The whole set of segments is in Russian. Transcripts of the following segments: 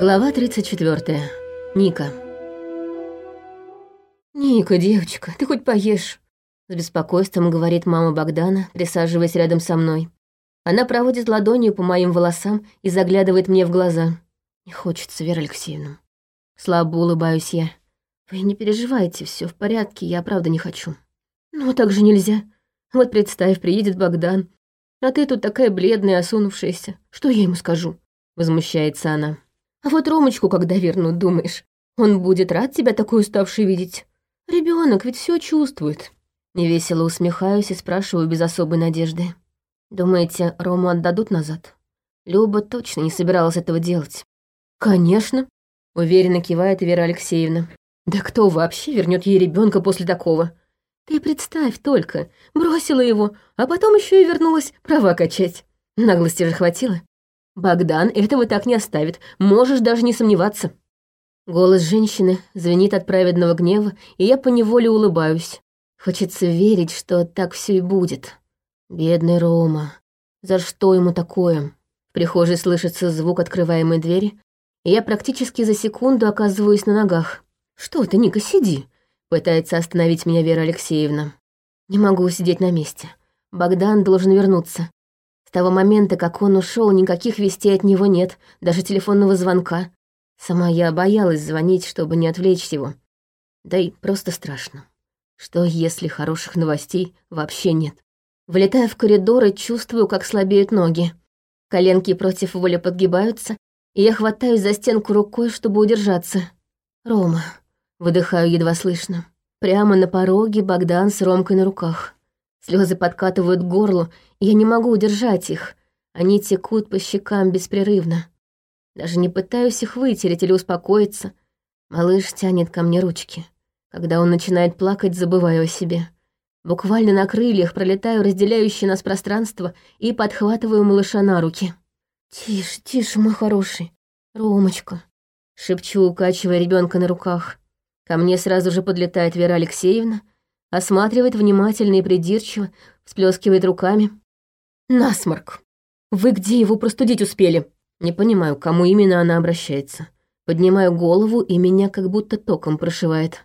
Глава 34. Ника. «Ника, девочка, ты хоть поешь?» С беспокойством говорит мама Богдана, присаживаясь рядом со мной. Она проводит ладонью по моим волосам и заглядывает мне в глаза. Не хочется, Вера Алексеевна. Слабо улыбаюсь я. Вы не переживайте, все в порядке, я правда не хочу. Ну, так же нельзя. Вот представь, приедет Богдан, а ты тут такая бледная, осунувшаяся. Что я ему скажу? Возмущается она. А вот Ромочку, когда вернут, думаешь, он будет рад тебя такой уставшей видеть. Ребенок ведь все чувствует. Невесело усмехаюсь и спрашиваю без особой надежды. Думаете, Рому отдадут назад? Люба точно не собиралась этого делать. Конечно, уверенно кивает Вера Алексеевна. Да кто вообще вернет ей ребенка после такого? Ты представь только, бросила его, а потом еще и вернулась права качать. Наглости же хватило. Богдан этого так не оставит, можешь даже не сомневаться. Голос женщины звенит от праведного гнева, и я поневоле улыбаюсь. Хочется верить, что так все и будет. Бедный Рома. За что ему такое? В прихожей слышится звук открываемой двери, и я практически за секунду оказываюсь на ногах. «Что ты, Ника, сиди!» — пытается остановить меня Вера Алексеевна. Не могу сидеть на месте. Богдан должен вернуться. С того момента, как он ушел, никаких вестей от него нет, даже телефонного звонка. Сама я боялась звонить, чтобы не отвлечь его. Да и просто страшно. Что, если хороших новостей вообще нет? Влетая в коридор и чувствую, как слабеют ноги. Коленки против воли подгибаются, и я хватаюсь за стенку рукой, чтобы удержаться. «Рома», — выдыхаю едва слышно. Прямо на пороге Богдан с Ромкой на руках. Слезы подкатывают к горлу, и я не могу удержать их. Они текут по щекам беспрерывно. Даже не пытаюсь их вытереть или успокоиться. Малыш тянет ко мне ручки. Когда он начинает плакать, забываю о себе. Буквально на крыльях пролетаю разделяющее нас пространство и подхватываю малыша на руки. «Тише, тише, мой хороший. Ромочка», — шепчу, укачивая ребенка на руках. Ко мне сразу же подлетает Вера Алексеевна, осматривает внимательно и придирчиво, всплескивает руками. «Насморк! Вы где его простудить успели?» Не понимаю, к кому именно она обращается. Поднимаю голову, и меня как будто током прошивает.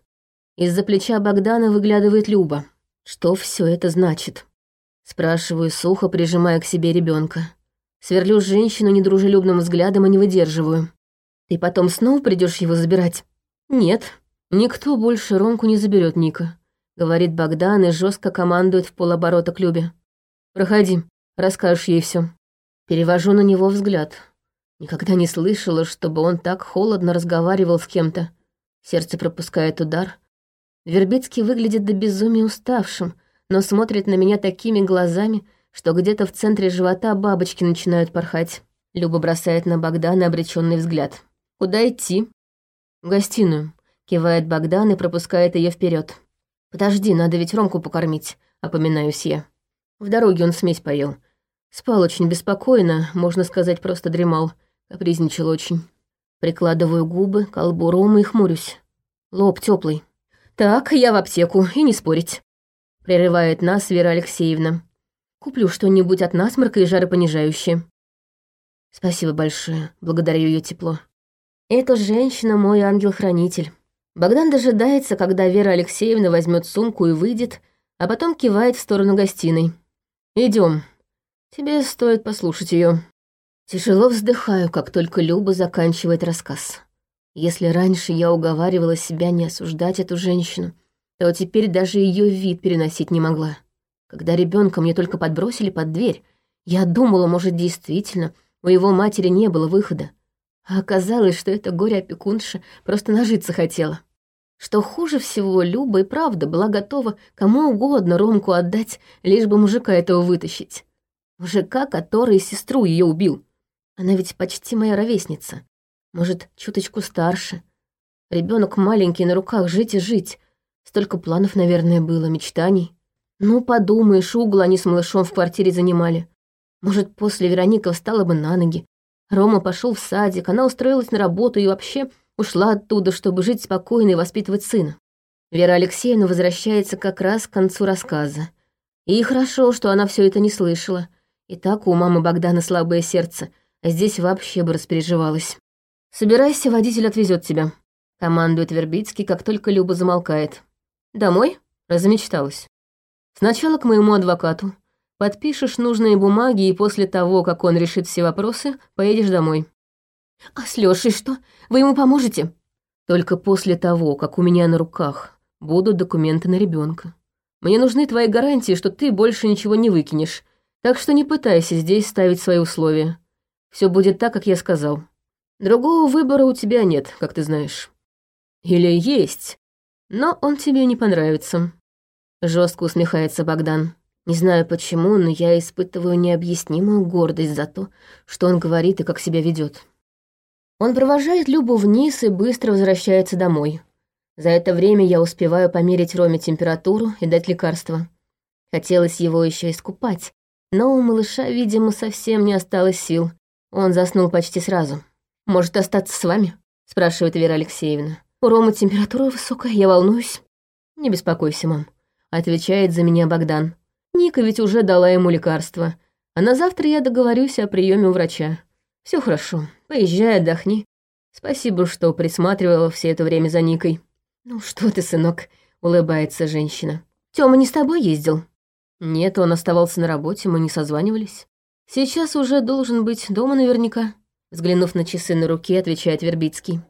Из-за плеча Богдана выглядывает Люба. Что все это значит? Спрашиваю сухо, прижимая к себе ребенка. Сверлю женщину недружелюбным взглядом и не выдерживаю. Ты потом снова придешь его забирать? Нет, никто больше Ромку не заберет Ника говорит Богдан и жестко командует в полоборота к Любе. Проходи, расскажешь ей все. Перевожу на него взгляд. Никогда не слышала, чтобы он так холодно разговаривал с кем-то. Сердце пропускает удар. Вербицкий выглядит до безумия уставшим, но смотрит на меня такими глазами, что где-то в центре живота бабочки начинают порхать. Люба бросает на Богдана обреченный взгляд. «Куда идти?» «В гостиную», — кивает Богдан и пропускает ее вперед. «Подожди, надо ведь Ромку покормить», — опоминаюсь я. В дороге он смесь поел. Спал очень беспокойно, можно сказать, просто дремал. Капризничал очень. Прикладываю губы колбу Ромы и хмурюсь. Лоб теплый. «Так, я в аптеку, и не спорить», — прерывает нас Вера Алексеевна. «Куплю что-нибудь от насморка и жаропонижающее». «Спасибо большое, благодарю ее тепло. Эта женщина мой ангел-хранитель». Богдан дожидается, когда Вера Алексеевна возьмет сумку и выйдет, а потом кивает в сторону гостиной. Идем. Тебе стоит послушать ее. Тяжело вздыхаю, как только Люба заканчивает рассказ. Если раньше я уговаривала себя не осуждать эту женщину, то теперь даже ее вид переносить не могла. Когда ребенка мне только подбросили под дверь, я думала, может, действительно, у его матери не было выхода. А оказалось, что эта горе-опекунша просто нажиться хотела. Что хуже всего, Люба и правда была готова кому угодно Ромку отдать, лишь бы мужика этого вытащить. Мужика, который сестру ее убил. Она ведь почти моя ровесница. Может, чуточку старше. Ребенок маленький, на руках жить и жить. Столько планов, наверное, было, мечтаний. Ну, подумаешь, угол они с малышом в квартире занимали. Может, после Вероника встала бы на ноги, Рома пошел в садик, она устроилась на работу и вообще ушла оттуда, чтобы жить спокойно и воспитывать сына. Вера Алексеевна возвращается как раз к концу рассказа. И хорошо, что она все это не слышала. И так у мамы Богдана слабое сердце, а здесь вообще бы распереживалась. «Собирайся, водитель отвезет тебя», — командует Вербицкий, как только Люба замолкает. «Домой?» — размечталась. «Сначала к моему адвокату. Подпишешь нужные бумаги, и после того, как он решит все вопросы, поедешь домой». «А с Лёшей что? Вы ему поможете?» «Только после того, как у меня на руках будут документы на ребенка. Мне нужны твои гарантии, что ты больше ничего не выкинешь, так что не пытайся здесь ставить свои условия. Все будет так, как я сказал. Другого выбора у тебя нет, как ты знаешь. Или есть, но он тебе не понравится. Жестко усмехается Богдан. Не знаю почему, но я испытываю необъяснимую гордость за то, что он говорит и как себя ведет. Он провожает Любу вниз и быстро возвращается домой. За это время я успеваю померить Роме температуру и дать лекарство. Хотелось его еще искупать, но у малыша, видимо, совсем не осталось сил. Он заснул почти сразу. «Может остаться с вами?» — спрашивает Вера Алексеевна. «У Ромы температура высокая, я волнуюсь». «Не беспокойся, мам», — отвечает за меня Богдан. «Ника ведь уже дала ему лекарство, а на завтра я договорюсь о приеме у врача. Все хорошо, поезжай, отдохни. Спасибо, что присматривала все это время за Никой». «Ну что ты, сынок», — улыбается женщина. «Тёма не с тобой ездил?» «Нет, он оставался на работе, мы не созванивались. Сейчас уже должен быть дома наверняка». Взглянув на часы на руке, отвечает Вербицкий.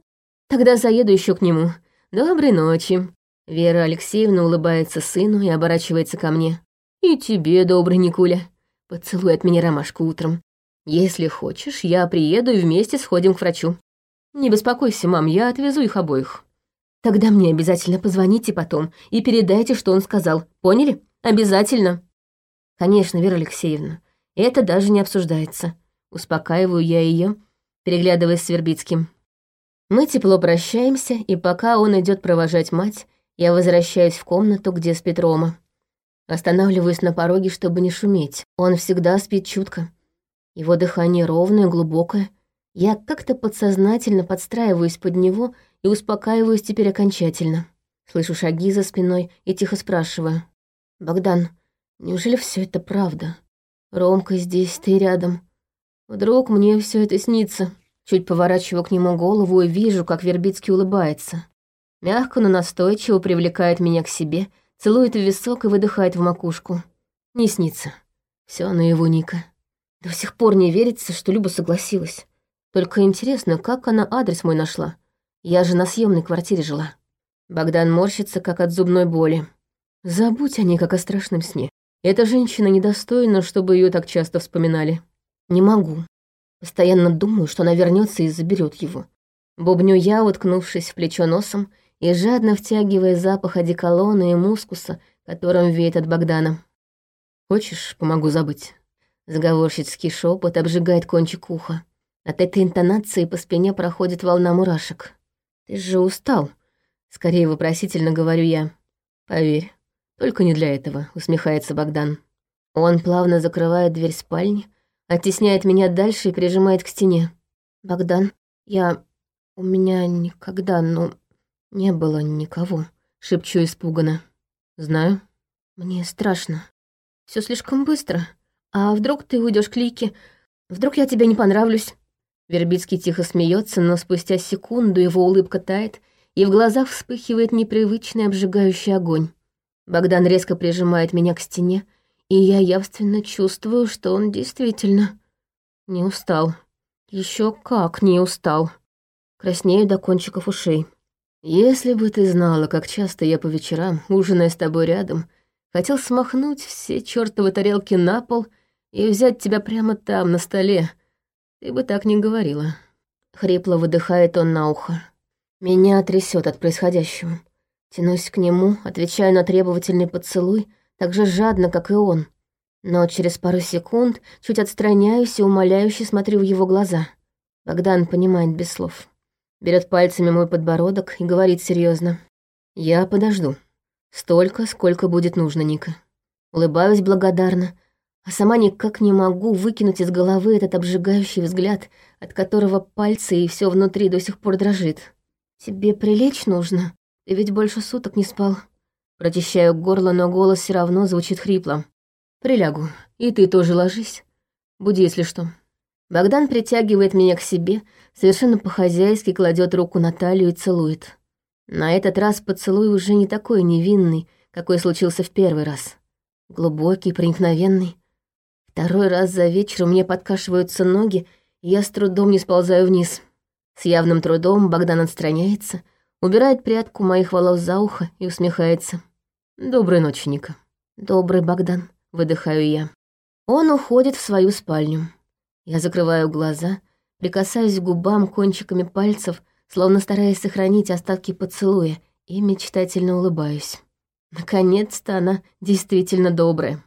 «Тогда заеду еще к нему. Доброй ночи». Вера Алексеевна улыбается сыну и оборачивается ко мне. «И тебе, добрый Никуля. Поцелуй от меня ромашку утром. Если хочешь, я приеду и вместе сходим к врачу. Не беспокойся, мам, я отвезу их обоих». «Тогда мне обязательно позвоните потом и передайте, что он сказал. Поняли? Обязательно». «Конечно, Вера Алексеевна. Это даже не обсуждается. Успокаиваю я ее переглядываясь с Вербицким. Мы тепло прощаемся, и пока он идет провожать мать, я возвращаюсь в комнату, где спит Рома. Останавливаюсь на пороге, чтобы не шуметь. Он всегда спит чутко. Его дыхание ровное, глубокое. Я как-то подсознательно подстраиваюсь под него и успокаиваюсь теперь окончательно. Слышу шаги за спиной и тихо спрашиваю. «Богдан, неужели все это правда? Ромка здесь, ты рядом. Вдруг мне все это снится. Чуть поворачиваю к нему голову и вижу, как Вербицкий улыбается. Мягко, но настойчиво привлекает меня к себе, целует в висок и выдыхает в макушку. Не снится. Все на его Ника. До сих пор не верится, что Люба согласилась. Только интересно, как она адрес мой нашла. Я же на съемной квартире жила. Богдан морщится, как от зубной боли. Забудь о ней, как о страшном сне. Эта женщина недостойна, чтобы ее так часто вспоминали. Не могу. Постоянно думаю, что она вернется и заберет его. Бубню я, уткнувшись в плечо носом и жадно втягивая запах одеколона и мускуса, которым веет от Богдана. «Хочешь, помогу забыть?» Заговорщицкий шепот обжигает кончик уха. От этой интонации по спине проходит волна мурашек. «Ты же устал», — скорее вопросительно говорю я. «Поверь, только не для этого», — усмехается Богдан. Он плавно закрывает дверь спальни, оттесняет меня дальше и прижимает к стене. «Богдан, я... у меня никогда, ну, не было никого», — шепчу испуганно. «Знаю. Мне страшно. Все слишком быстро. А вдруг ты уйдешь к Лике? Вдруг я тебе не понравлюсь?» Вербицкий тихо смеется, но спустя секунду его улыбка тает, и в глазах вспыхивает непривычный обжигающий огонь. Богдан резко прижимает меня к стене, и я явственно чувствую, что он действительно не устал. Еще как не устал. Краснею до кончиков ушей. Если бы ты знала, как часто я по вечерам, ужиная с тобой рядом, хотел смахнуть все чертовы тарелки на пол и взять тебя прямо там, на столе, ты бы так не говорила. Хрипло выдыхает он на ухо. Меня трясет от происходящего. Тянусь к нему, отвечаю на требовательный поцелуй — так же жадно, как и он. Но через пару секунд чуть отстраняюсь и умоляюще смотрю в его глаза. Богдан понимает без слов. Берет пальцами мой подбородок и говорит серьезно: «Я подожду. Столько, сколько будет нужно, Ника». Улыбаюсь благодарно, а сама никак не могу выкинуть из головы этот обжигающий взгляд, от которого пальцы и все внутри до сих пор дрожит. «Тебе прилечь нужно? Ты ведь больше суток не спал». Прочищаю горло, но голос все равно звучит хрипло. «Прилягу. И ты тоже ложись. Буди, если что». Богдан притягивает меня к себе, совершенно по-хозяйски кладет руку на талию и целует. На этот раз поцелуй уже не такой невинный, какой случился в первый раз. Глубокий, проникновенный. Второй раз за вечер у меня подкашиваются ноги, и я с трудом не сползаю вниз. С явным трудом Богдан отстраняется, убирает прядку моих волос за ухо и усмехается. «Доброй ночи, Ника». «Добрый, Богдан», — выдыхаю я. Он уходит в свою спальню. Я закрываю глаза, прикасаюсь к губам кончиками пальцев, словно стараясь сохранить остатки поцелуя, и мечтательно улыбаюсь. Наконец-то она действительно добрая.